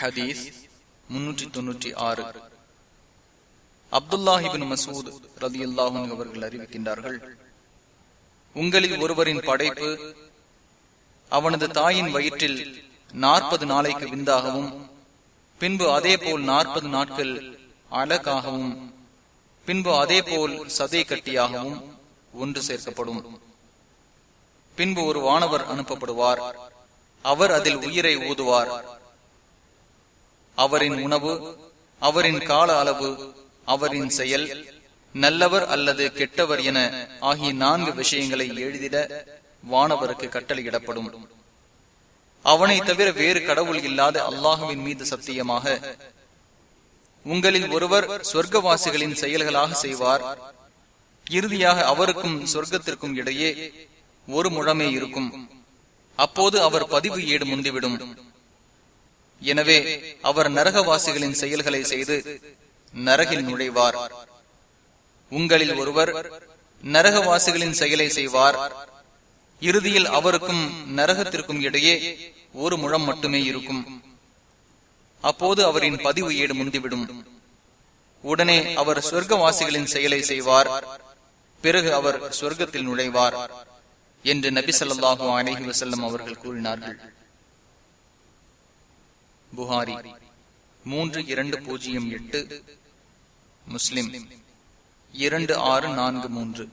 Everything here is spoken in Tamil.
ஹதீஸ் முன்னூற்றி தொன்னூற்றி ஆறு. அப்துல்லாஹிபின் மசூத் ரதி அல்லாஹும் அவர்கள் அறிவிக்கின்றார்கள் உங்களில் ஒருவரின் படைப்பு அவனது தாயின் வயிற்றில் நாற்பது நாளைக்கு விந்தாகவும் பின்பு அதே போல் நாற்பது நாட்கள் அழகாகவும் பின்பு அதே போல் சதை கட்டியாகவும் ஒன்று சேர்க்கப்படும். பின்பு ஒரு வானவர் அனுப்பப்படுவார் அவர் அதில் உயிரை ஊதுவார். அவரின் உணவு அவரின் கால அளவு அவரின் செயல் நல்லவர் அல்லது கெட்டவர் என ஆகிய நான்கு விஷயங்களை எழுதிட வானவருக்கு கட்டளையிடப்படும். அவனை தவிர வேறு கடவுள் இல்லாத அல்லாஹுவின் மீது சத்தியமாக உங்களில் ஒருவர் சொர்க்கவாசிகளின் செயல்களாக செய்வார். இறுதியாக அவருக்கும் சொர்க்கத்திற்கும் இடையே ஒரு முழமே இருக்கும். அப்போது அவர் பதிவு ஏடு முந்திவிடும். எனவே அவர் நரகவாசிகளின் செயல்களை செய்து நரகில் நுழைவார். உங்களில் ஒருவர் நரகவாசிகளின் செயலை செய்வார். இறுதியில் அவருக்கும் நரகத்திற்கும் இடையே ஒரு முழம் மட்டுமே இருக்கும். அப்போது அவரின் பதிவு ஏடு முந்திவிடும். உடனே அவர் சொர்க்கவாசிகளின் செயலை செய்வார். பிறகு அவர் சொர்க்கத்தில் நுழைவார் என்று நபி சொல்லாஹு அலஹி வசல்லம் அவர்கள் கூறினார்கள். புகாரி மூன்று இரண்டு பூஜ்ஜியம் எட்டு. முஸ்லிம் இரண்டு ஆறு நான்கு மூன்று.